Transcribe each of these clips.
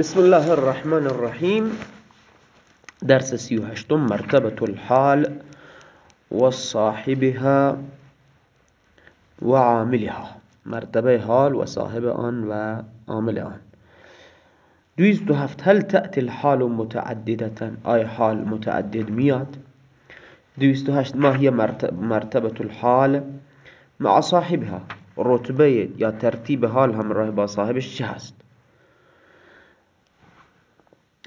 بسم الله الرحمن الرحیم درس سی و هشتم مرتبة الحال و صاحبها و عاملها مرتبه حال و صاحب آن و عامل آن دویست و هفت هل تأتی الحال متعددتا آیا حال متعدد میاد دویست و هشت ما هي مرتبة الحال مع صاحبها رتبه یا ترتیب حال همراه با صاحبش چه هست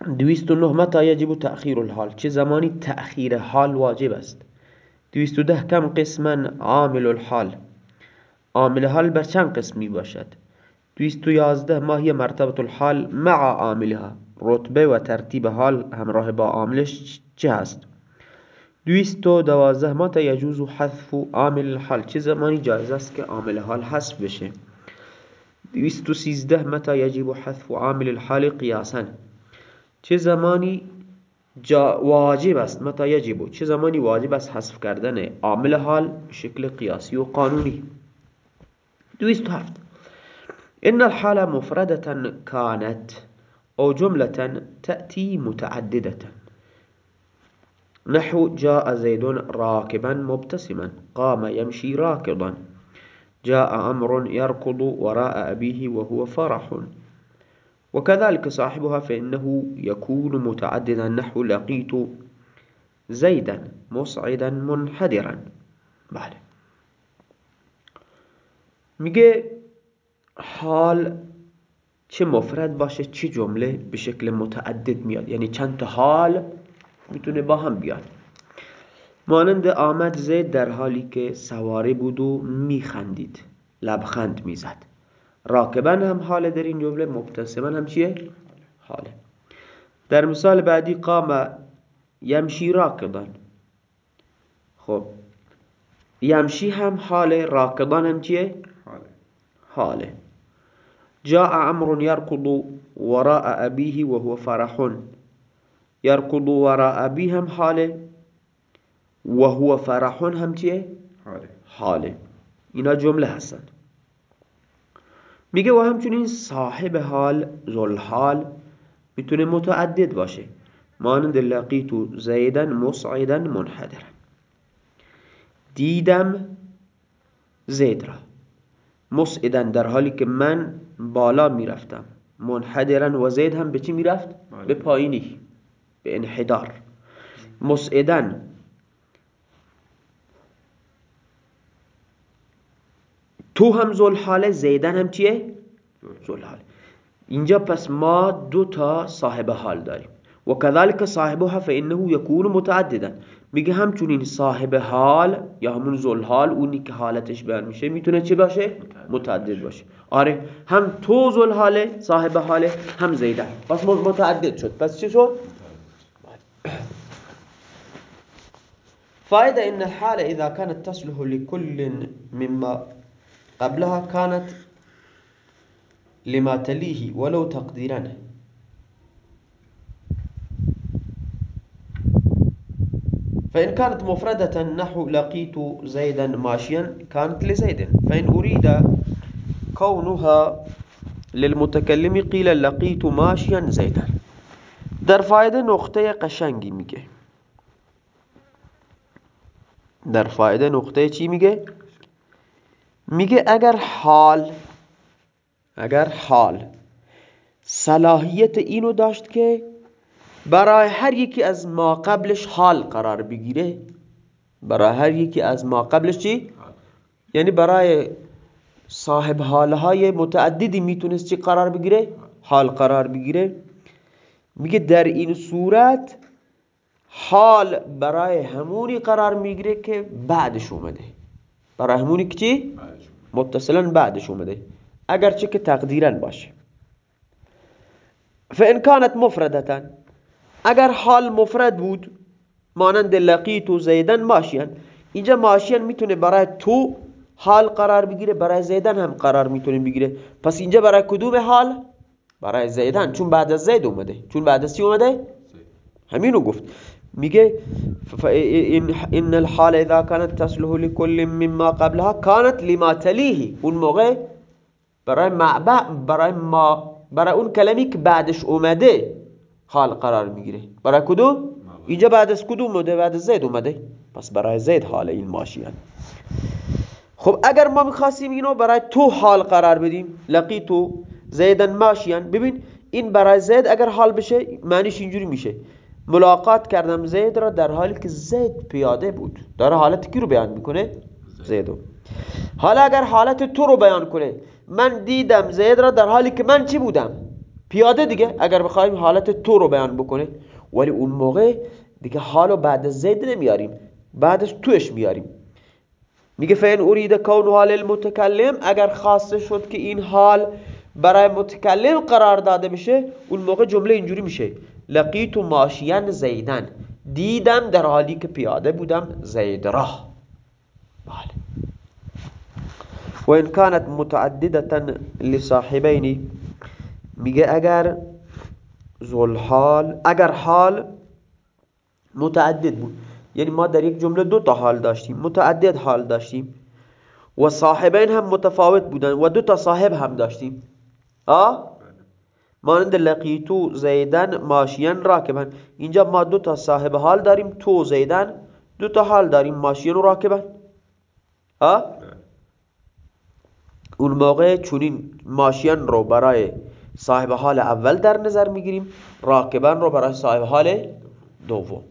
دویست و نه متا یجب تأخیر الحال؟ چه زمانی تأخیر حال واجب است؟ دویست و ده کم قسما عامل الحال. عامل حال بر چند قسمی باشد دویست و یازده ما هی مرتبط الحال مع عاملها. رتبه و ترتیب حال همراه با عاملش چه هست دویست و دوازده متا یجوز حذف عامل الحال؟ چه زمانی جایز است که عامل حال حذف بشه؟ دویست و سیزده متا یجب حذف عامل الحال قیاسا؟ چه زمانی واجب است متى یجب چه زمانی واجب است حذف کردن عامل حال شکل قیاسی و قانونی. دویست هفت. إن الحال مفردة كانت أو جملة تأتي متعددة. نحو جاء زيد راكبا مبتسما قام يمشي راكضا جاء أمر يركض وراء أبيه وهو فرح. وكذلك صاحبها فإنه يكون متعددا نحو لقيت زيدا مصعدا منحدرا. بله. میگه حال چه مفرد باشه چه جمله به شکل متعدد میاد. یعنی چند تا حال می‌تونه با هم بیاد. مانند آمد زید در حالی که سواری بود و میخندید لبخند می‌زد. راکبن هم حاله در این جمله مبتسمن هم چیه؟ حاله. در مثال بعدی قام یمشی راکبن خب یمشی هم حاله راکبان هم چیه؟ حاله. جاء امر يركض وراء أبيه وهو فرح. يركض وراء أبيه هم حاله وهو فرح هم چیه؟ حاله. اینا جمله هستن. میگه و همچنین صاحب حال حال می‌تونه متعدد باشه. مانند لقیتو زیدن مصعدا منحدرا دیدم زید را. مصعدا در حالی که من بالا می‌رفتم. منحدرا و زید هم به چی می‌رفت؟ به پایینی به انحدار. مصعدا تو هم زلحاله زیدن هم چیه؟ زلحاله اینجا پس ما دو تا صاحب حال داریم. و کذالک صاحبها فانه یکون متعددا میگه همچنین صاحب حال یا همون زلحال اونی که حالتش بیان میشه می‌تونه چه باشه؟ متعدد باشه. آره هم تو زلحاله صاحب حاله هم زیدن. پس متعدد شد. پس چه شد؟ فائده ان الحال اذا كانت تصلح لكل مما قبلها كانت لما تليه ولو تقديرا. فإن كانت مفردة نحو لقيت زيدا ماشيا كانت لزيد. فإن أريد كونها للمتكلم قيل لقيت ماشيا زيدا. در فایده نقطة قشنگی میگه. در فایده نقطة چی میگه؟ میگه اگر حال اگر حال صلاحیت اینو داشت که برای هر یکی از ما قبلش حال قرار بگیره برای هر یکی از ما قبلش چی؟ یعنی برای صاحب حالهای متعددی می‌تونست چی قرار بگیره؟ حال قرار بگیره میگه در این صورت حال برای همونی قرار می‌گیره که بعدش اومده برای همونی که چی؟ متصلا بعدش اومده. اگرچه که تقدیرا باشه. فان كانت مفردتا اگر حال مفرد بود مانند لقیت و زیدن ماشین اینجا ماشین می‌تونه برای تو حال قرار بگیره برای زیدن هم قرار می‌تونه بگیره. پس اینجا برای کدوم حال؟ برای زیدن. چون بعد از زید اومده. چون بعد از چی اومده؟ همینو گفت. میگه ان الحال اذا كانت تصلح لكل مما قبلها كانت لما تليه. اون موقع برای ما برای ما برای اون کلمی که بعدش اومده حال قرار می‌گیره. برای کدوم؟ اینجا بعد از کدوم اومده؟ بعد از زید اومده. پس برای زید حال این ماشیان. خب اگر ما می‌خواستیم اینو برای تو حال قرار بدیم لقیتو زیدن ماشیان. ببین این برای زید اگر حال بشه معنیش اینجوری میشه. ملاقات کردم. زید را در حالی که زید پیاده بود. داره حالت کی رو بیان می‌کنه؟ زیدو حالا اگر حالت تو رو بیان کنه من دیدم زید را در حالی که من چی بودم؟ پیاده دیگه. اگر بخوایم حالت تو رو بیان بکنه. ولی اون موقع دیگه حالو بعد از زید نمیاریم. بعد از توش میاریم. میگه فین ارید کون حال المتکلم. اگر خاصه شد که این حال برای متکلم قرار داده بشه اون موقع جمله اینجوری میشه. لقیت ماشیان زیدن. دیدم در حالی که پیاده بودم زید را بله. و این کانت متعددتا لصاحبینی. میگه اگر حال اگر حال متعدد بود. یعنی ما در یک جمله دو تا حال داشتیم. متعدد حال داشتیم. و صاحبین هم متفاوت بودن. و دو تا صاحب هم داشتیم. آه؟ مانند لقیتو زیدن ماشین راکبن اینجا ما دو تا صاحب حال داریم تو زیدن. دو تا حال داریم ماشین و راکبن. آه اون موقع چونین ماشین رو برای صاحب حال اول در نظر می‌گیریم راکبن رو برای صاحب حال دوم.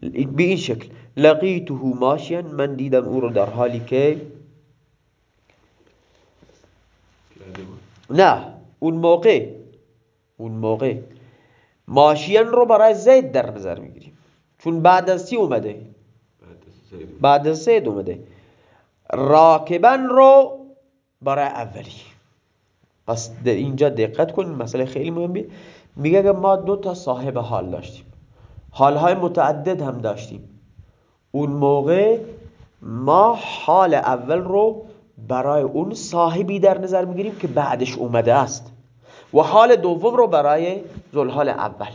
به این شکل لقیته ماشین من دیدم او رو در حالی که نه اون موقع اون موقع. ماشین رو برای زید در نظر می‌گیریم. چون بعد از سی اومده؟ بعد از زید اومده. راکبن رو برای اولی. پس در اینجا دقت کنید مسئله خیلی مهمی میگه که ما دو تا صاحب حال داشتیم. حالهای متعدد هم داشتیم. اون موقع ما حال اول رو برای اون صاحبی در نظر می‌گیریم که بعدش اومده است. و حال دوم رو برای زلحال اول.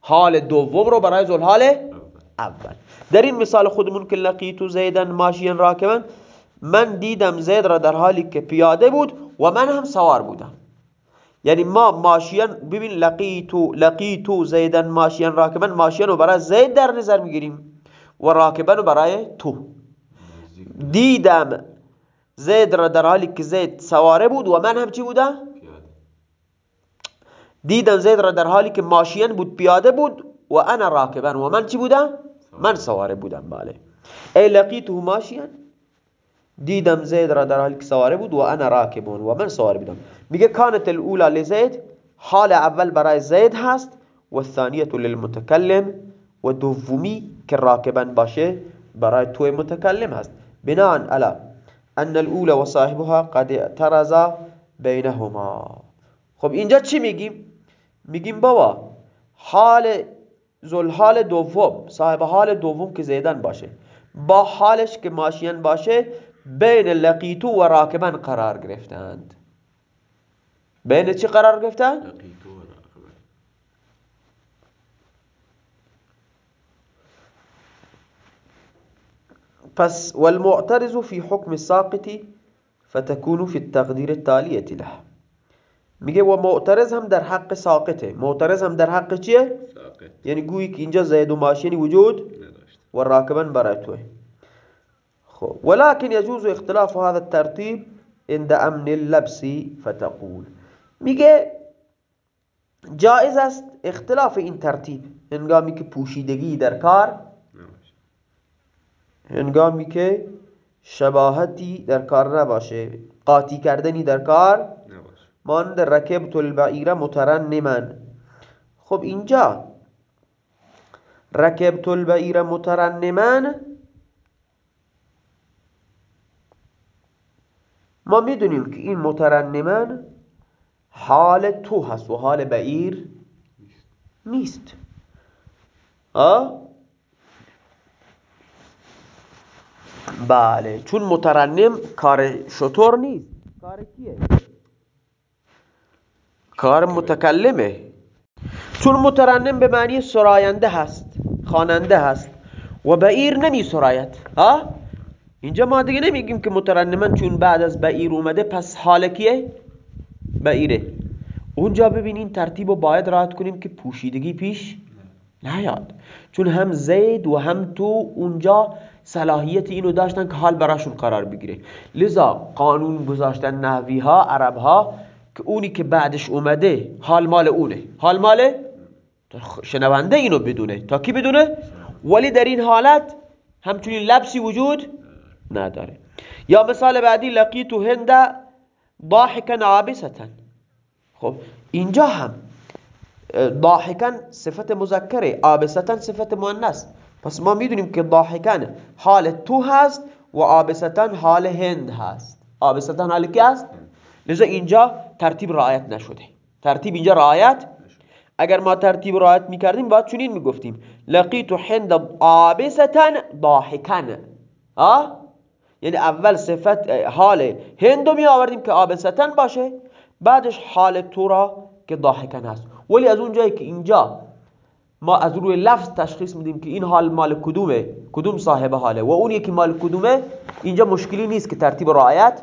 حال دوم رو برای زلحال اول. در این مثال خودمون که لقیتو زیدن ماشین راکبن من دیدم زید را در حالی که پیاده بود و من هم سوار بودم. یعنی ما ماشین ببین لقیتو لقیتو زیدن ماشین راکبن ماشین رو برای زید در نظر می‌گیریم و راکبن رو برای تو. دیدم زید را در حالی که زید سواره بود و من هم چی بودم؟ دیدم زید را در حالی که ماشین بود پیاده بود و انا راکبن. و من چی بودم؟ من سواره بودم بله. ای لقیتو ماشین. دیدم زید را در حالی که سواره بود و انا راکبون و من سواره بودم. میگه کانت الاولا لزید. حال اول برای زید هست و ثانیه للمتکلم و دومی که راکبن باشه برای توی متکلم هست. بناء علا ان الاولى و صاحبها قد اعترضا بینهما. خب اینجا چی میگیم؟ میگیم بابا حال حال دوم صاحب حال دوم که زیدن باشه. با حالش که ماشین باشه بین لقیتو و راکبن قرار گرفتند. بین چی قرار گرفتند؟ پس والمعترض في حكم الساقط فتكون في التقدير التالية له. میگه و معترض هم در حق ساقطه. معترض هم در حق چیه؟ ساقط. یعنی گویی که اینجا زید و ماشینی وجود و راکبن برای توه. خب. ولكن يجوز اختلاف هذا الترتيب عند امن اللبس فتقول. میگه جائز است اختلاف این ترتیب. هنگامی که پوشیدگی در کار هنگامی که شباهتی در کار نباشه. قاطی کردنی در کار مانند رکبت البعیر مترنمن خب اینجا رکبت البعیر مترنمن ما می‌دونیم که این مترنمن حال تو هست و حال بعیر نیست. آه بله چون مترنم کار شطور نیست. کار کیه؟ کار متکلمه. چون مترنم به معنی سراینده هست خواننده هست و بعیر نمی سرایت ها؟ اینجا ما دیگه نمیگیم که مترنمن چون بعد از بعیر اومده پس حال کیه؟ بعیره. اونجا ببینین ترتیب رو باید راحت کنیم که پوشیدگی پیش نیاد. چون هم زید و هم تو اونجا صلاحیت اینو داشتن که حال براشون قرار بگیره. لذا قانون گذاشتن نحوی ها عرب ها که اونی که بعدش اومده حال مال اونه. حال مال؟ شنونده اینو بدونه. تا کی بدونه؟ ولی در این حالت همچنین لبسی وجود نداره. یا مثال بعدی لقیتو هند ضاحکا عابستا. خب اینجا هم ضاحکا صفت مذکره عابستا صفت مؤنث. پس ما می‌دونیم که ضاحکا حال تو هست و عابستا حال هند هست. عابستا حال کی هست؟ لذا اینجا ترتیب رعایت نشده. ترتیب اینجا رعایت اگر ما ترتیب رعایت می‌کردیم باید چنین می‌گفتیم. لقیت هند عابستا ضاحکا. ها یعنی اول صفت حال هندو می آوردیم که عابستا باشه بعدش حال تو را که ضاحکا هست ولی از اون جایی که اینجا ما از روی لفظ تشخیص میدیم که این حال مال کدومه کدوم صاحب حاله. و اون یکی مال کدومه اینجا مشکلی نیست که ترتیب رعایت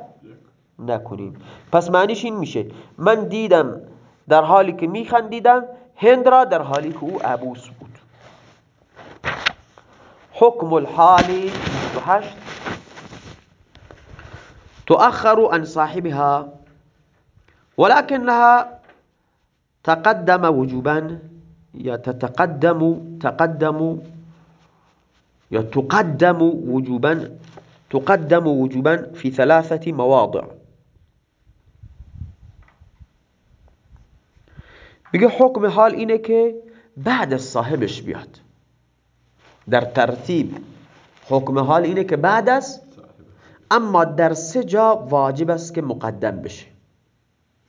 نکنیم پس معنیش این میشه. من دیدم در حالی که میخندیدم هند را در حالی که او عبوس بود. حکم الحال هشت. تؤخر عن صاحبها ولكنها تقدم وجوبا يتتقدم تقدم يتقدم وجوبا تقدم وجوبا في ثلاثة مواضع. میگه حکم حال اینه که بعد از صاحبش بیاد. در ترتیب حکم حال اینه که بعد از اما در سه جا واجب است که مقدم بشه.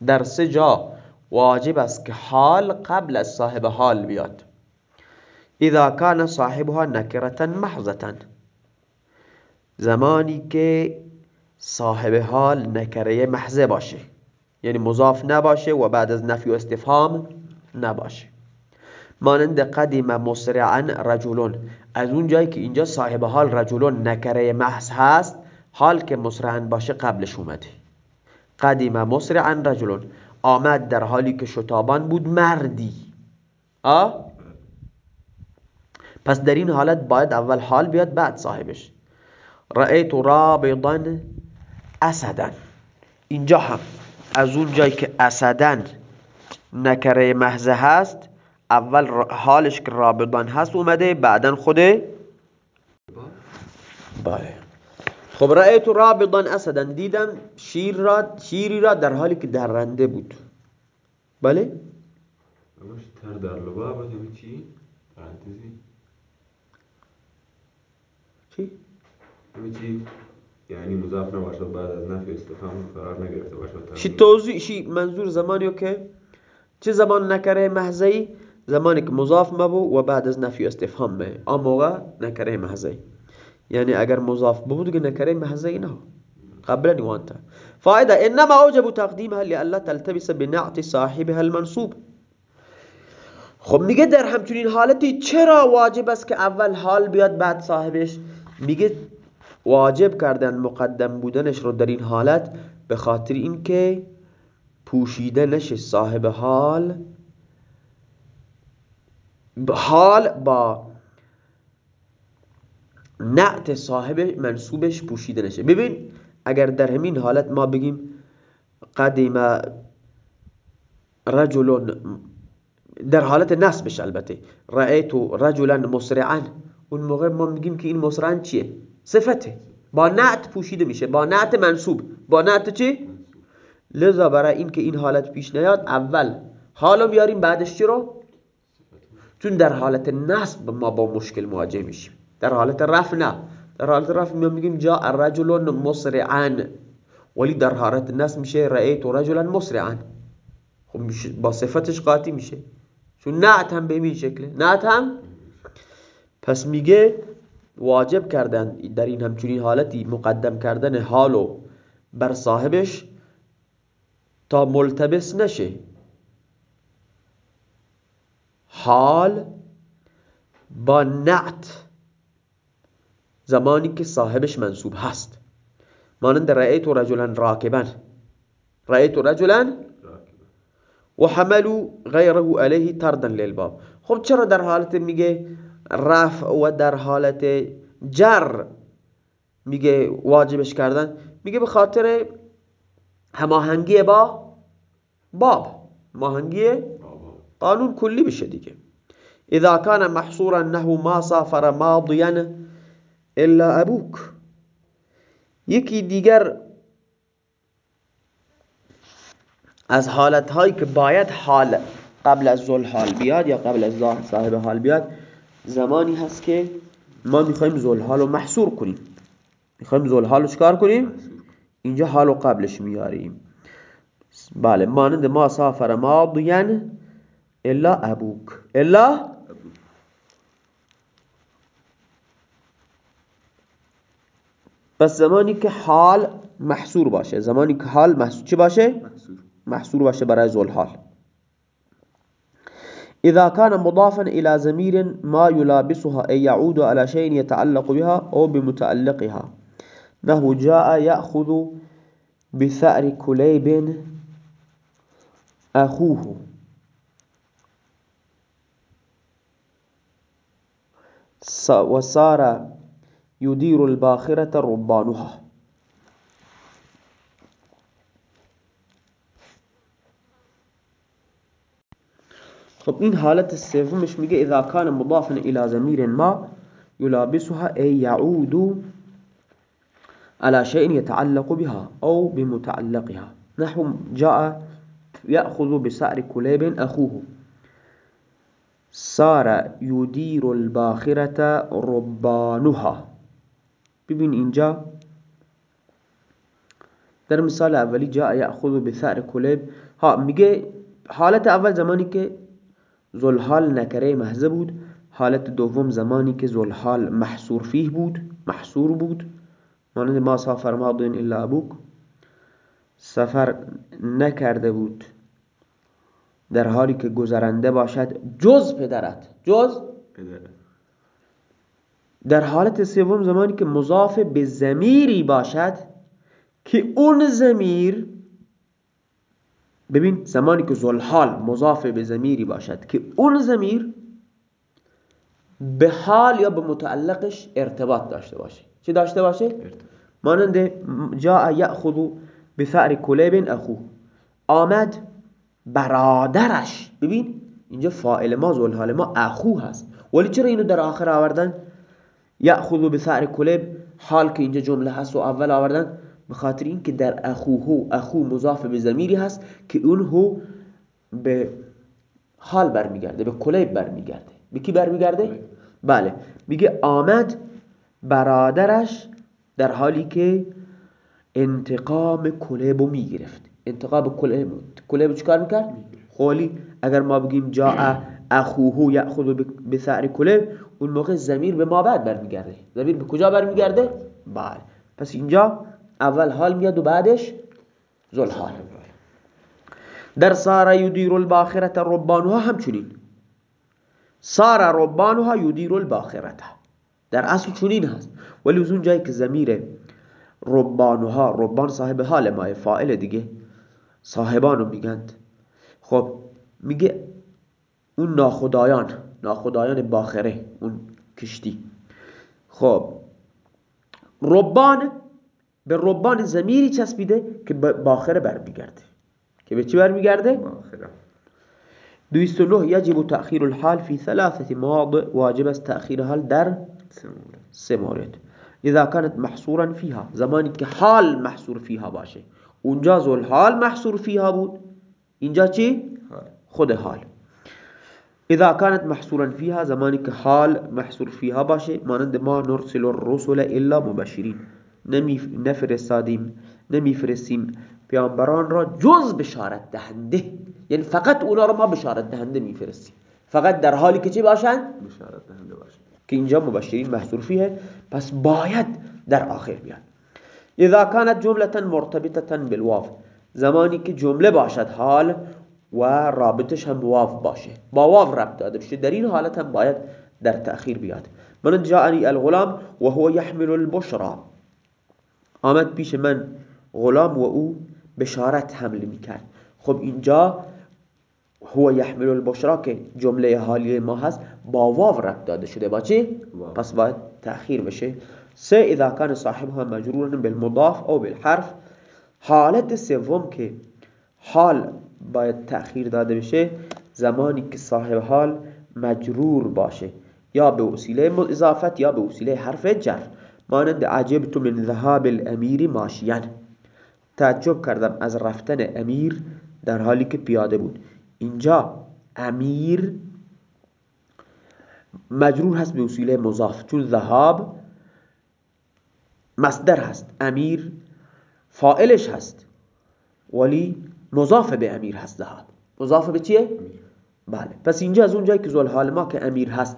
در سه جا واجب است که حال قبل از صاحب حال بیاد. اذا کان صاحبها نکرتا محضتا. زمانی که صاحب حال نکره محضه باشه. یعنی مضاف نباشه و بعد از نفی و استفهام نباشه. مانند قدیم مسرعا رجلون. از اون جایی که اینجا صاحب حال رجلون نکره محض هست حال که مسرعا باشه قبلش اومده. قدیم مسرعا رجلون. آمد در حالی که شتابان بود مردی. آ؟ پس در این حالت باید اول حال بیاد بعد صاحبش. رأیت رابضا اسدا. اینجا هم. از اون جایی که اسدن نکره محضه هست اول حالش که رابضان هست اومده بعدا خوده بله خب رأیت رابضا اسدا دیدم شیر را شیری را در حالی که درنده بود بله تر در لباب چی؟ چی؟ چی؟ یعنی مضاف نباشه بعد از نفی استفهام قرار نگرفته باشه شی توضیح شی منظور زمانی که چه زمان نکره محضی؟ زمانی که مضاف مبو و بعد از نفی استفهام به آن موقع نکره محضی. یعنی اگر مضاف بود دیگه نکره محضی نه. قبلا وانت فائده انما اوجب تقدیمها لالا تلتبس بنعت صاحبها المنصوب. خب میگه در همچنین حالتی چرا واجب است که اول حال بیاد بعد صاحبش؟ میگه واجب کردن مقدم بودنش رو در این حالت به خاطر اینکه پوشیده نشه صاحب حال حال با نعت صاحب منصوبش پوشیده نشه ببین اگر در همین حالت ما بگیم قدیم رجل در حالت نصبش البته. رأیتو رجلا مسرعا اون موقع ما میگیم که این مسرعا چیه؟ صفته. با نعت پوشیده میشه. با نعت منصوب. با نعت چی؟ لذا برای این که این حالت پیش نیاد اول حالا میاریم بعدش چی رو؟ چون در حالت نصب ما با مشکل مواجه میشیم. در حالت رفع نه. در حالت رفع ما میگیم جا الرجل مسرعا ولی در حالت نصب میشه رأیت رجلا مسرعا خب با صفتش قاطی میشه. چون نعت هم به این شکله. نعت هم؟ پس میگه واجب کردن در این همچنین حالتی مقدم کردن حالو بر صاحبش تا ملتبس نشه. حال با نعت زمانی که صاحبش منصوب هست. مانند رأیت رجلا راکبا رأیت رجلا و حملو غیره علیه تردن للباب. خب چرا در حالت میگه رفع و در حالت جر میگه واجبش کردن. میگه به خاطر هماهنگی با باب. ماهنگی قانون کلی بشه دیگه. اذا كان محصورا انه ما سافر ماضيا الا ابوك یکی دیگر از حالت هایی که باید حال قبل از زل حال بیاد یا قبل از صاحب حال بیاد زمانی هست که ما می‌خوایم زل حال رو محصور کنیم. می‌خوایم زل حال رو چکار کنیم؟ اینجا حال رو قبلش میاریم. بله مانند ما سافر ماضیا الا ابوک. الا پس زمانی که حال محصور باشه زمانی که حال محصور چی باشه؟ محصور. باشه برای زول حال إذا كان مضافا إلى زمير ما يلابسها أي يعود على شيء يتعلق بها أو بمتعلقها. نحو جاء يأخذ بثأر كليب أخوه. وصار يدير الباخرة ربانها. خب این حالت سومش میگه إذا كان مضافا إلى ضمير ما يلابسها أي يعود على شيء يتعلق بها أو بمتعلقها. نحو جاء يأخذ بسعر كليب أخوه. صار يدير الباخرة ربانها. ببین اینجا در مثال اولی جا یأخذ بثار کلب ها میگه حالت اول زمانی که زلحال نکره محضه بود. حالت دوم زمانی که زلحال محصور فیه بود محصور بود. مانند ما سافر ماضین الا ابوک. سفر نکرده بود در حالی که گذرنده باشد جز پدرت جز پدرت. در حالت سوم زمانی که مضاف به زمیری باشد که اون زمیر ببین زمانی که زلحال مضاف به زمیری باشد که اون زمیر به حال یا به متعلقش ارتباط داشته باشه. چی داشته باشه؟ مانند جا یأخذ بثأر کلیب اخو. آمد برادرش. ببین اینجا فائل ما زلحال ما اخو هست. ولی چرا اینو در آخر آوردن؟ یأخذ بثأر کلب حال که اینجا جمله هست و اول آوردن به خاطر اینکه در اخوه اخو مضاف به زمیری هست که اون هو به حال برمیگرده به کلیب برمیگرده. به کی برمیگرده؟ بله. میگه آمد برادرش در حالی که انتقام کلیبو می‌گرفت. انتقام کلیب کلیب چکار می‌کرد؟ خولی اگر ما بگیم جا اخوه یأخذ بثأر کلیب اون موقع زمیر به ما بعد برمیگرده. زمیر به کجا برمیگرده؟ بله. پس اینجا اول حال میاد و بعدش زل حال در سارا یدیر الباخرت ربانوها همچنین. سارا ربانوها یدیر الباخرت در اصل چنین هست. ولی از اون جایی که زمیر ربانوها ربان صاحب حال ماه فائل دیگه صاحبانو میگند. خب میگه اون ناخدایان ناخدایان باخره اون کشتی. خب ربان به ربان زمیری چسبیده که باخره برمیگرده. که به چی برمیگرده؟ باخره دویست نه یجب تأخیر الحال فی ثلاثة مواضع واجب است تأخیر حال در سه مورد. اذا كانت محصورا فيها زمانی که حال محصور فيها باشه. اونجا زل حال محصور فيها بود. اینجا چی؟ خود حال. اذا كانت محصورا فيها زمانی که حال محصور فيها باشه مانند ما نرسل الرسل الا مبشرین. نفرستادیم نمیفرستیم. پیامبران را جز بشارت دهنده. یعنی فقط اونا رو ما بشارت دهنده میفرستیم. فقط در حالی که چی باشن بشارت دهنده باشن که اینجا مبشرین محصور فیه. پس باید در آخر بیاد اذا كانت جمله مرتبطه بالواو. زمانی که جمله باشد حال و رابطش هم واو باشه. با واو ربط داده بشه. در این حالت هم باید در تأخیر بیاد. من جاءنی الغلام و هو يحمل البشرا. آمد پیش من غلام و او بشارت حمل می‌کرد. خب اینجا هو یحمل البشرا که جمله حالیه ما هست با واو رب داده شده. با چی؟ پس باید تأخیر بشه. سه اذا کان صاحبها مجرورا بالمضاف او بالحرف. حالت سوم که حال باید تأخیر داده بشه زمانی که صاحب حال مجرور باشه. یا به وسیله اضافت یا به وسیله حرف جر. مانند عجبت من ذهاب الامیر ماشیان. تعجب کردم از رفتن امیر در حالی که پیاده بود. اینجا امیر مجرور هست به وسیله مضاف چون ذهاب مصدر هست. امیر فائلش هست. ولی مضاف به امیر هست ذهاب. مضاف به چیه؟ بله. پس اینجا از اونجایی که حال ما که امیر هست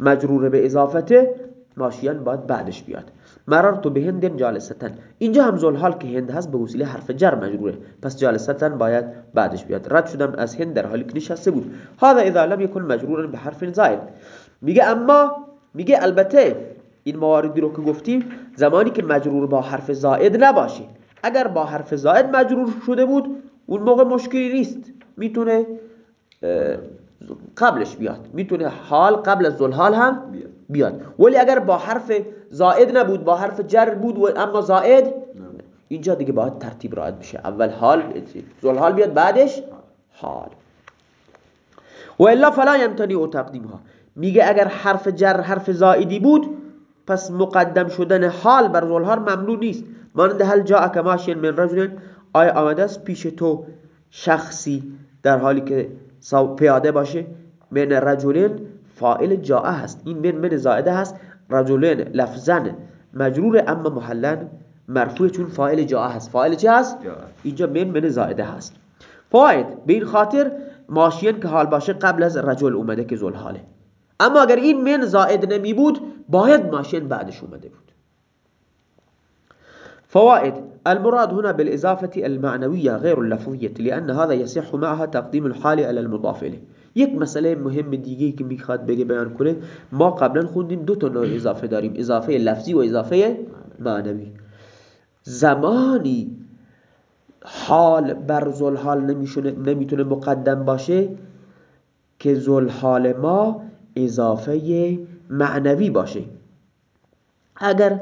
مجرور به اضافته ماشیان باید بعدش بیاد. مررت به هند جالستن. اینجا هم حال که هند هست به وسیله حرف جر مجروره پس جالستن باید بعدش بیاد. رد شدم از هند در حالی که نشسته بود. هذا اذا لم يكن مجرورا به حرف زائد میگه اما میگه البته این مواردی رو که گفتیم زمانی که مجرور با حرف زائد نباشه اگر با حرف زائد مجرور شده بود اون موقع مشکلی نیست. می‌تونه قبلش بیاد. می‌تونه حال قبل از زلحال هم بیاد. ولی اگر با حرف زائد نبود با حرف جر بود و اما زائد اینجا دیگه باید ترتیب رعایت بشه. اول حال زلحال بیاد بعدش حال. و الا فلا یمتنی او تقدیمها. میگه اگر حرف جر حرف زائدی بود پس مقدم شدن حال بر زلحال ممنوع نیست. مانند هل جا ماشین من رجل آیا آمده است پیش تو شخصی در حالی که پیاده باشه من رجلین فائل جاء هست. این من من زائده هست. رجلین لفظن مجرور اما محلن مرفوع چون فائل جاء هست. فائل چی هست؟ اینجا من من زائده هست. فاید به این خاطر ماشین که حال باشه قبل از رجل اومده که زل حاله. اما اگر این من زائد نمی بود باید ماشین بعدش اومده بود. فوائد المراد هنا بالإضافة المعنوية غير اللفظية لأن هذا يصح معها تقديم الحال على المضاف إليه. یک مسئله مهم دیگه که می‌خواد بگه بیان کنه ما قبلا خوندیم دو تا نوع اضافه داریم اضافه لفظی و اضافه معنوی. زمانی حال بر زلحال نمی‌تونه مقدم باشه که زلحال ما اضافه معنوی باشه. اگر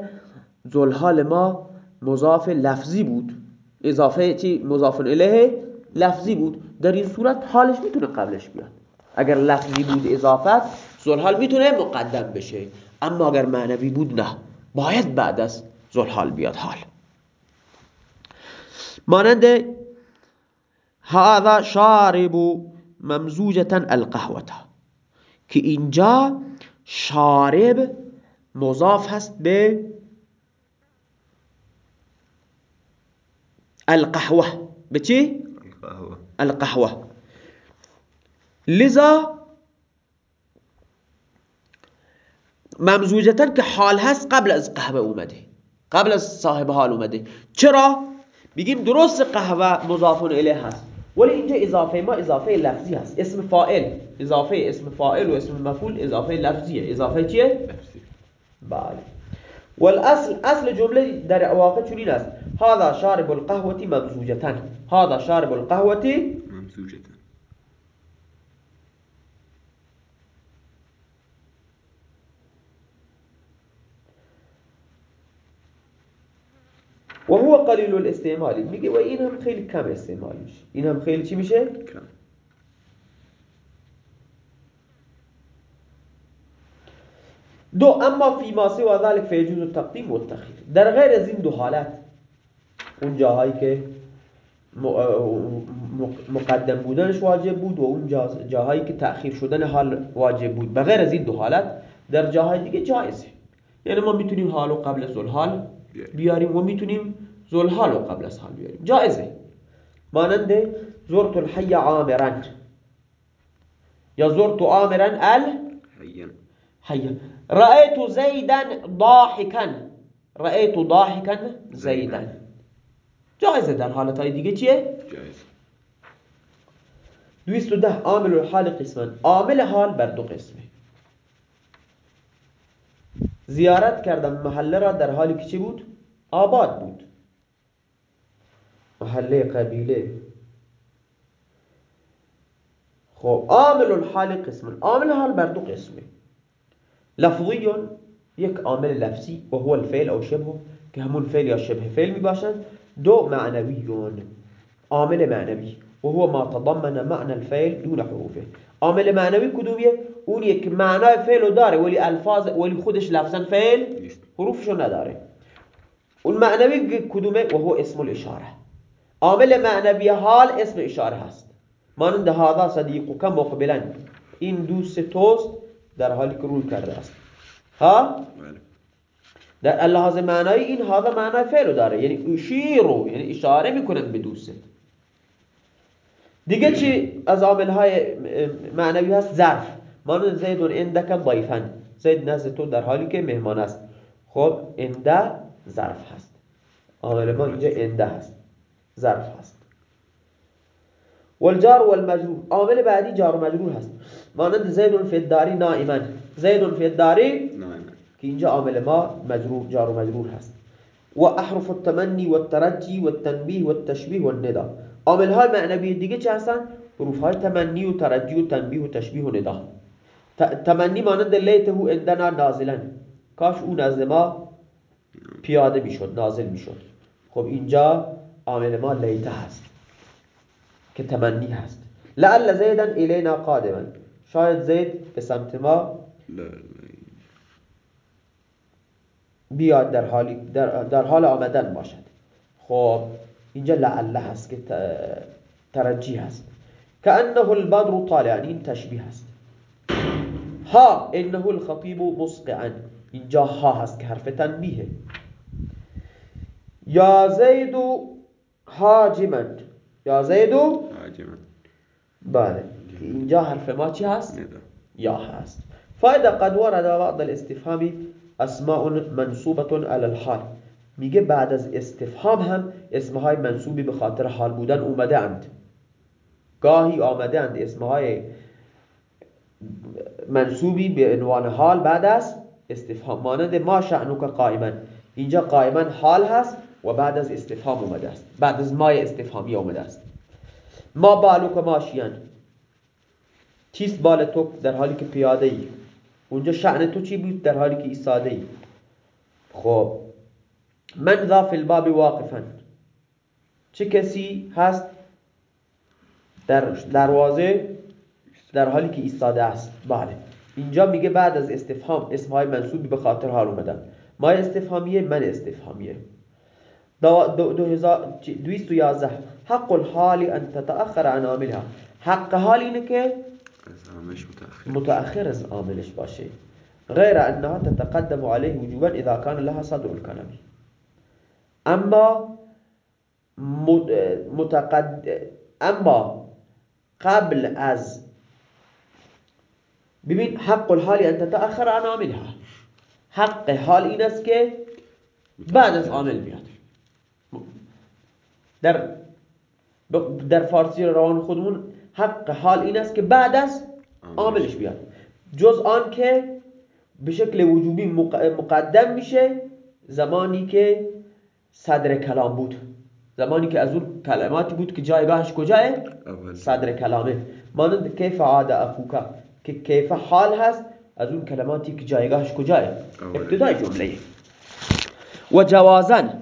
زلحال ما مضاف لفظی بود. اضافه چی؟ مضاف الیه لفظی بود. در این صورت حالش می‌تونه قبلش بیاد. اگر لفظی بود اضافت زلحال می‌تونه مقدم بشه. اما اگر معنوی بود نه. باید بعد از زلحال بیاد حال. مانند هذا شارب ممزوجتا القهوه که اینجا شارب مضاف هست به القهوة. به چی؟ القهوة. لذا ممزوجتا که حال هست قبل از قهوه اومده. قبل از صاحب حال اومده. چرا؟ بگیم درست قهوه مضاف الیه هست. ولی اینجا اضافه ما اضافه لفظی هست. اسم فائل اضافه اسم فائل و اسم مفعول اضافه لفظیه. اضافه چیه؟ لفظی. بله. والاصل اصل جمله در واقع چنین است. هذا شارب القهوة ممزوجتا هذا شارب القهوة ممزوجتا و هو قلیل الاستعمال. میگه و این هم خیلی کم استعمال میشه این هم خیلی چی میشه؟ کم دو أما فی ما سوا ذلك فیجوز التقدیم و التخیر در غیر از این دو حالت اون جاهایی که مقدم بودنش واجب بود و اون جاهایی که تأخیر شدن حال واجب بود. به غیر از این دو حالت در جاهای دیگه جایزه. یعنی ما می‌تونیم حالو قبل از حال بیاریم و می‌تونیم زلحال قبل از حال بیاریم. جایزه. مانند زرت الحی عامرا. یا زرت عامرا ال حیا. رأيت زيدا ضاحكا رأيت ضاحكا زيدا جایزه در حالت های دیگه چیه؟ جایز. دویست و ده. عامل الحال قسمان عامل حال بر دو قسمه. زیارت کردم. محله را در حالی که چی بود؟ آباد بود. محله قبیله. خب عامل الحال قسم عامل حال بر دو قسمه. لفظی یک عامل لفظی و هو الفعل او شبه که همون فعل یا شبه فعل می باشد دو معنویون عامل معنوی و هو ما تضمن معنى الفعل دون حروفه. عامل معنوی کدومیه اونیه که معنای فعل داره ولی الفاظ ولی خودش لفظا فعل حروفشو نداره. اون معنوی کدومه؟ و هو اسم الاشاره. عامل معنوی حال اسم اشاره هست. مانند هذا صدیق کم مقبلا این دوست توست در حالی که روی کرده است. ها. در اللحاظ معنایی این هذا معنای فعل داره. یعنی اشیرو یعنی اشاره می‌کنن به دوست. دیگه چی؟ از عامل های معنوی هست ظرف. مانند زید اندک ضیفا زید نزد تو در حالی که مهمان است. خب انده ظرف هست. عامل ما اینجا انده هست. ظرف هست. والجار والمجرور. عامل بعدی جار و مجرور هست. مانند زید فی الداری نائما. زید فی الداری که اینجا عامل ما مجرور جار و مجرور هست. و احرف التمنی و الترجی و التنبیه و التشبیه و الندا عامل های معنوی دیگه چه هستن؟ حروف های تمنی و ترجی و تنبیه و تشبیه و ندا تمنی مانند لیته اندنا نازلا. کاش اون نزد ما پیاده می‌شد نازل می‌شد. خب اینجا عامل ما لیته هست که تمنی هست. لعل زیدن الینا قادما. شاید زید به سمت ما بیاد در, حالی در, در حال آمدن باشد. خب اینجا لعله هست که ترجی هست. که انه البدر طالع این تشبیه هست. ها انه الخطیب مسقعا اینجا ها هست که حرف تنبیه یا زید حاجما. یا زید حاجما. بله. اینجا حرف ما چی هست؟ یا هست. فایده قد ورد بعض الاستفهامی اسماء منصوبة على الحال. میگه بعد از استفهام هم اسمهای منصوبی به خاطر حال بودن اومده اند. گاهی آمده اند اسمهای منصوبی به عنوان حال بعد از استفهام. مانند ما شعنوک قائما. اینجا قائما حال هست و بعد از استفهام اومده است. بعد از مای استفهامی اومده است. ما بالوک ماشیان چیست بال تو در حالی که پیاده ای اونجا شعن تو چی بود؟ در حالی که ایستاده ای خب. من ذا فی الباب واقفا. چه کسی هست در دروازه در حالی که ایستاده است؟ بله. اینجا میگه بعد از استفهام اسمهای منصوبی به خاطر حال اومدن. ما استفهامیه من استفهامیه. دویست و یازده. حق الحالی ان تتأخر عن عاملها حق حال اینه که متأخر. از عاملش باشه. غیر انها تتقدم عليه وجوبا اذا كان لها صدر الكلام اما متقد اما قبل از ببین حق الحالی ان تتأخر عن عاملها. حق حال این است بعد از عامل در در فارسی روان خودمون حق حال این است که بعد از عاملش بیاد. جز آن که به شکل وجوبی مقدم میشه زمانی که صدر کلام بود. زمانی که از اون کلماتی بود که جایگاهش کجاه؟ صدر کلامه. مانند کیف عاد اخوکا که کیف حال هست از اون کلماتی که جایگاهش کجاه؟ ابتدای جمله. و جوازن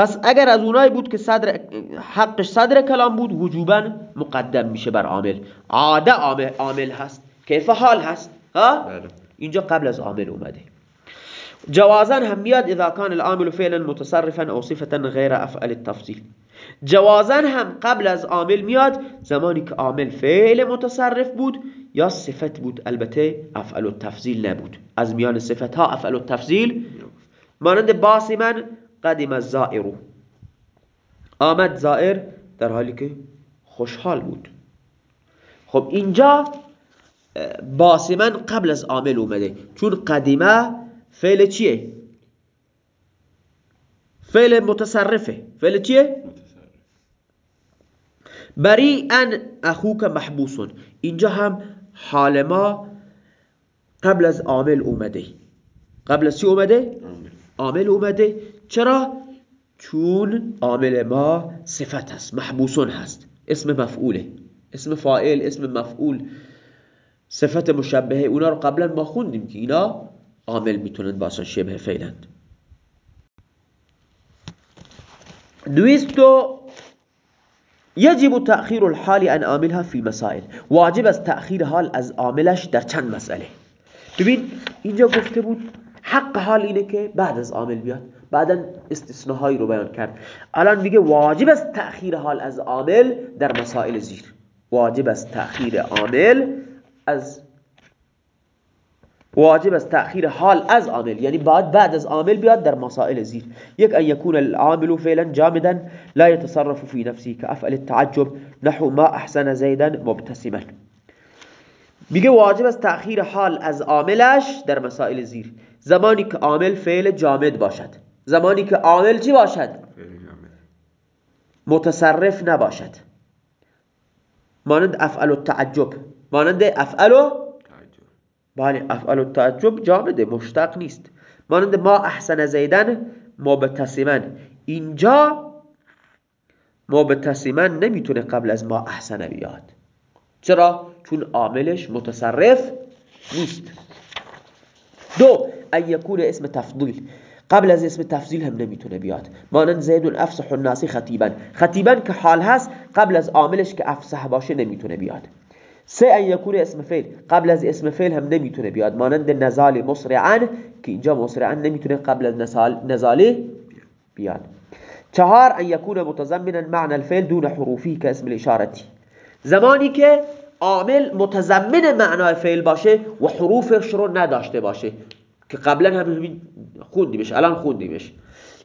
پس اگر از اونایی بود که صدر حقش صدر کلام بود وجوبا مقدم میشه بر عامل. عاده عامل هست. کیف حال هست. ها؟ بله. اینجا قبل از عامل اومده. جوازا هم میاد اذا كان العامل فعلا متصرفا او صفتا غیر افعال التفصیل جوازا هم قبل از عامل میاد زمانی که عامل فعل متصرف بود یا صفت بود. البته افعال التفضیل نبود. از میان صفت ها افعال التفضیل مانند باسمن قدم الزائر. آمد زائر در حالی که خوشحال بود. خب اینجا باسمن قبل از عامل اومده. چون قدیمه فعل چیه؟ فعل متصرفه. فعل چیه؟ بری ان اخوک محبوسون. اینجا هم حال ما قبل از عامل اومده. قبل از چی اومده؟ عامل اومده. چرا؟ چون عامل ما صفت هست محبوسون هست. اسم مفعوله. اسم فائل اسم مفعول. صفت مشبهه اونا رو قبلا ما خوندیم که اینا عامل می‌تونن باشن شبه فعلند دویستو یجب تأخیر الحال عن عاملها فی مسائل واجب است تأخیر حال از عاملش در چند مسئله. ببین اینجا گفته بود حق حال اینه که بعد از عامل بیاد. بعدا استثناهایی رو بیان کرد. الان میگه واجب است تأخیر حال از عامل در مسائل زیر. واجب است تأخیر عامل از واجب است تأخیر حال از عامل. یعنی بعد بعد از عامل بیاد در مسائل زیر. یک ان یکون العامل فعلا جامدا لا يتصرف في نفسه كافعل التعجب نحو ما احسن زیدا مبتسما. میگه واجب است تأخیر حال از عاملش در مسائل زیر. زمانی که عامل فعل جامد باشد. زمانی که عامل چی باشد؟ متصرف نباشد. مانند افعل التعجب. مانند افعل بله افعل التعجب جامده مشتق نیست. مانند ما احسن زیدن مبتسمن. اینجا مبتسمن نمی‌تونه قبل از ما احسن بیاد. چرا؟ چون عاملش متصرف نیست. دو ان یکون اسم تفضیل. قبل از اسم تفضیل هم نمی‌تونه بیاد. مانند زید افسح الناسی خطیبا. خطیبا که حال هست قبل از عاملش که افسح باشه نمی‌تونه بیاد. سه ان یکون اسم فعل. قبل از اسم فعل هم نمی‌تونه بیاد. مانند نزال مسرعا که اینجا مسرعا نمی‌تونه قبل از نزالی بیاد. چهار ان یکون متضمنا معنى الفعل دون حروفی که اسم الاشارتی. زمانی که عامل متضمن معنای فعل باشه و حروفش رو نداشته باشه. که قبلا هم خوندیمش الان خوندیمش.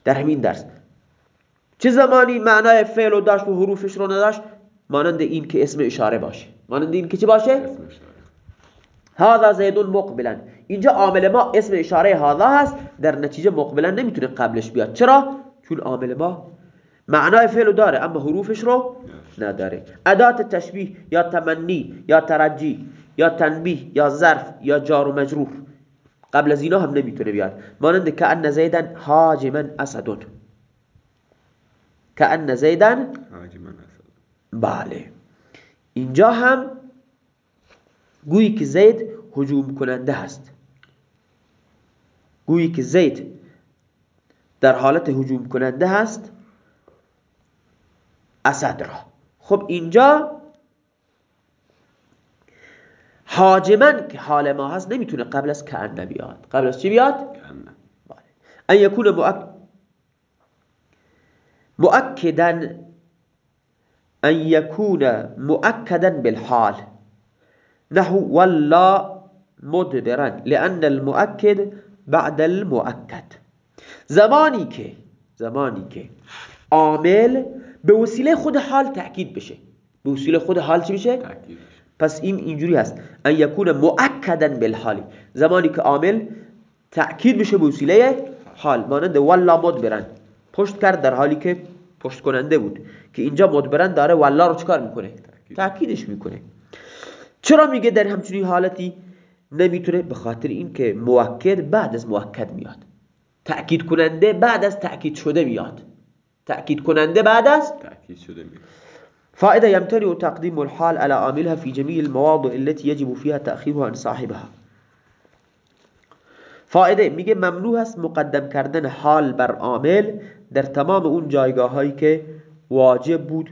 در همین درس. چه زمانی معنای فعل رو داشت و حروفش رو نداشت؟ مانند این که اسم اشاره باشه. مانند این که چی باشه؟ هذا زیدون مقبلا اینجا عامل ما اسم اشاره هذا هست در نتیجه مقبلا نمی‌تونه قبلش بیاد. چرا؟ چون عامل ما معنای فعل داره اما حروفش رو نداره. ادات تشبیه یا تمنی یا ترجی یا تنبیه یا ظرف یا جار و مجرور. قبل از اینا هم نمی‌تونه بیاد. مانند که ان زیدن حاجمن اسدون. که ان زیدن بله. اینجا هم گویی که زید هجوم کننده هست. گویی که زید در حالت هجوم کننده هست اسد را. خب اینجا حاجمن که حال ما هست نمی‌تونه قبل از کأن بیاد قبل از چی بیاد؟ بله. ان یکون مؤک... مؤکدن ان یکون مؤکدا بالحال نحو ولا مدبرا لان المؤکد بعد المؤکد زمانی که زمانی که عامل به وسیله خود حال تأکید بشه به وسیله خود حال چی بشه؟ پس این اینجوری هست. ان یکون مؤکدا بالحالی زمانی که عامل تأکید بشه به وسیله حال مانند ولا مدبرن. پشت کرد در حالی که پشت کننده بود. که اینجا مدبرن داره ولا رو چکار می‌کنه؟ تأکیدش می‌کنه. چرا میگه در همچنین حالتی نمی‌تونه؟ به خاطر اینکه مؤکد بعد از مؤکد میاد. تأکید کننده بعد از تأکید شده میاد. تأکید کننده بعد از تأکید شده میاد. فائدة يمتنع تقديم الحال على عاملها في جميع المواضع التي يجب فيها تأخيرها عن صاحبها. فائده میگه ممنوع است مقدم کردن حال بر عامل در تمام اون جایگاه هایی که واجب بود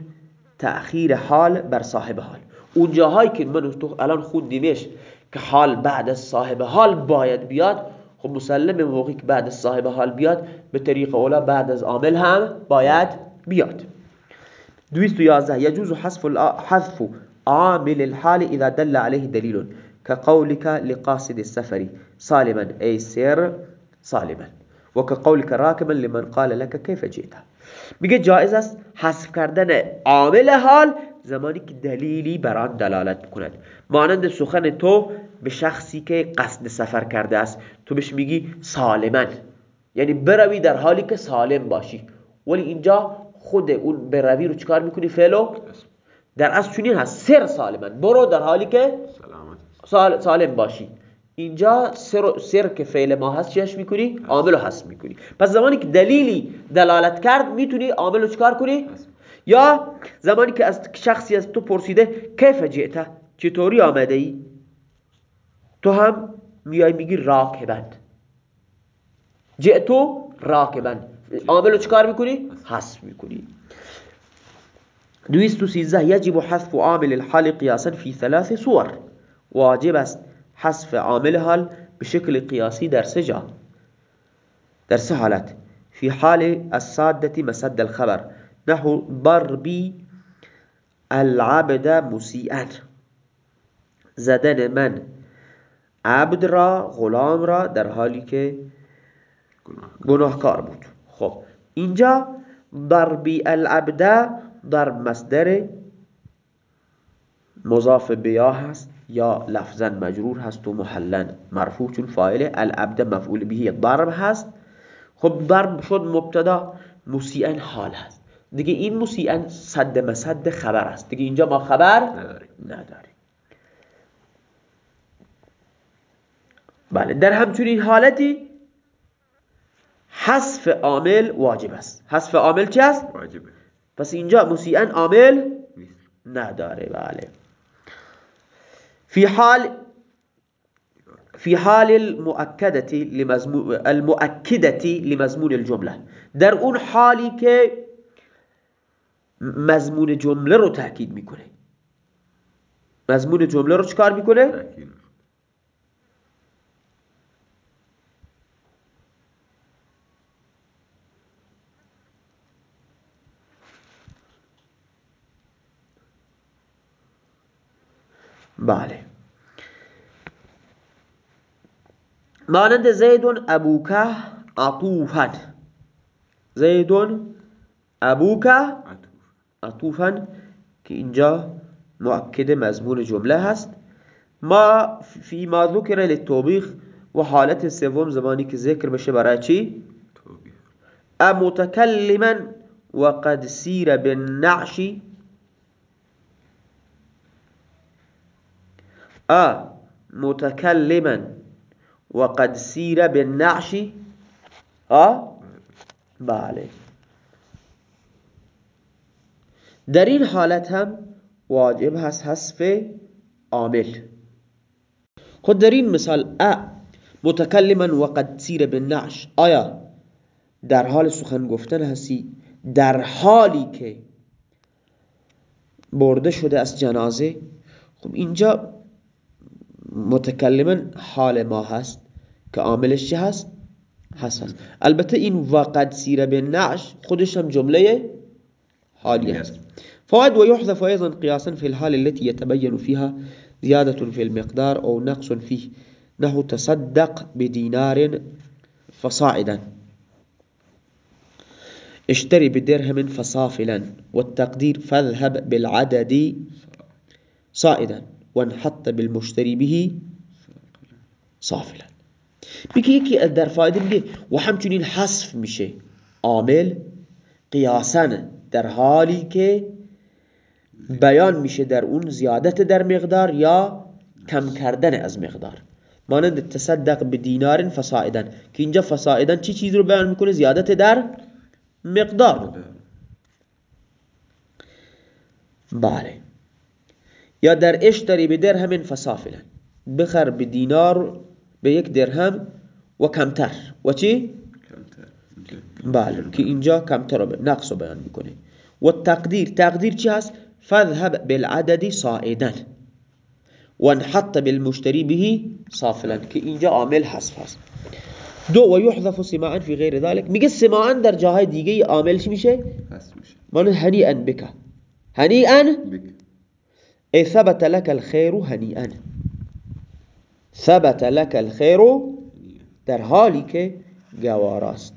تأخیر حال بر صاحب حال. اون جاهایی که من تو الان خوندیمش که حال بعد از صاحب حال باید بیاد خب مسلم موقعی که بعد از صاحب حال بیاد به طریق اولا بعد از عامل هم باید بیاد. دویست و یازده. یجوز حذف حذف عامل الحال اذا دل عليه دلیل. كقولك لقاصد السفر. سالما. ای سر سالما. وكقولك راكبا لمن قال لك كيف جئت. میگه جایز است حذف کردن عامل حال زمانی که دلیلی بر آن دلالت کند. مانند سخن تو به شخصی که قصد سفر کرده است. تو بهش میگی سالما. یعنی بروی در حالی که سالم باشی. ولی اینجا خود اون بروی رو چکار می‌کنی فعلو؟ در اصل چونین هست. سر سالما برو در حالی که سالم باشی. اینجا سر, سر که فعل ما هست چیش می‌کنی؟ عامل رو حذف می‌کنی. پس زمانی که دلیلی دلالت کرد می‌تونی عامل رو چکار کنی؟ یا زمانی که از شخصی از تو پرسیده کیف جئت چطوری آمده ای? تو هم میای میگی راکبند. جئتو راکبند. عامل چکار می‌کنی؟ حذف می‌کنی. دویست و سیزده یجب حذف عامل الحال قیاسا فی ثلاث صور. واجب است حذف عامل حال به شکل قیاسی در سه جا. در سه حالت. في حال السادة مسد الخبر. نحو ضربي العبد مسیئا. زدن من عبد را غلام را در حالی که گناهکار بود. خب اینجا ضربی العبد ضرب مصدر مضاف بیا هست یا لفظا مجرور هست و محلا مرفوع چون فاعل العبد مفعول به ضرب هست. خب ضرب شد مبتدا مسیئن حال هست. دیگه این مسیئن صد مسد خبر است دیگه اینجا ما خبر نداریم. بله در همچنین حالتی حذف عامل واجب است. حذف عامل چی است؟ واجبه. پس اینجا مسیئن عامل نداره. بله. فی حال في حال المؤكدة لمزمون المؤكدة لمزمون الجمله. در اون حالی که مضمون جمله رو تاکید می‌کنه. مضمون جمله رو چکار می‌کنه. بله. مانند زیدون ابوکه عطوفا زیدون ابوکه عطوف عطوفا که اینجا مؤکد مضمون جمله هست. ما فی ما ذکر للتوبیخ و حالت سوم زمانی که ذکر بشه برای چی؟ توبیخ. متكلما وقد سير بالنعش أ متكلما وقد سير بالنعش. أ بله. در این حالت هم واجب هست حذف عامل. خود در این مثال ا متکلما وقد سیر بالنعش. آیا در حال سخن گفتن هستی؟ در حالی که برده شده از جنازه؟ خب اینجا متکلما حال ما هست که عاملش چه هست؟ هست هست. البته این وقد سیر بالنعش خودش هم جمله حالی هست. فوائد ويحذف أيضا قياسا في الحال التي يتبين فيها زيادة في المقدار أو نقص فيه نحو تصدق بدينار فصاعدا. اشتري بدرهم فصافلا. والتقدير فاذهب بالعدد صائدا وانحط بالمشتري به صافلا. میگه یکی در فایده میگه و همچنین حذف میشه عامل قیاسا در حالی که بیان میشه در اون زیادت در مقدار یا کم کردن از مقدار. مانند تصدق به دینار فسائدن که اینجا فسائدن چی چیز رو بیان می‌کنه؟ زیادت در مقدار. بله. یا در اشتری به درهم فصافلا. بخر به دینار به یک درهم و کمتر. و چی؟ بله که اینجا کمتر رو نقص رو بیان میکنه. و تقدیر. تقدیر چی هست؟ فذهب بالعدد صاعدا وانحط بالمشتری به صافلا. که اینجا عامل حذف هست. دو و یحذف سماعا فی غیر ذلك میگه سماعا در جاهای دیگه عامل چی میشه؟ هست میشه. مانند هنیئا بک هنیئا بک ای ثبت لك الخير هنیئا ثبت لك الخير در حالی که گواراست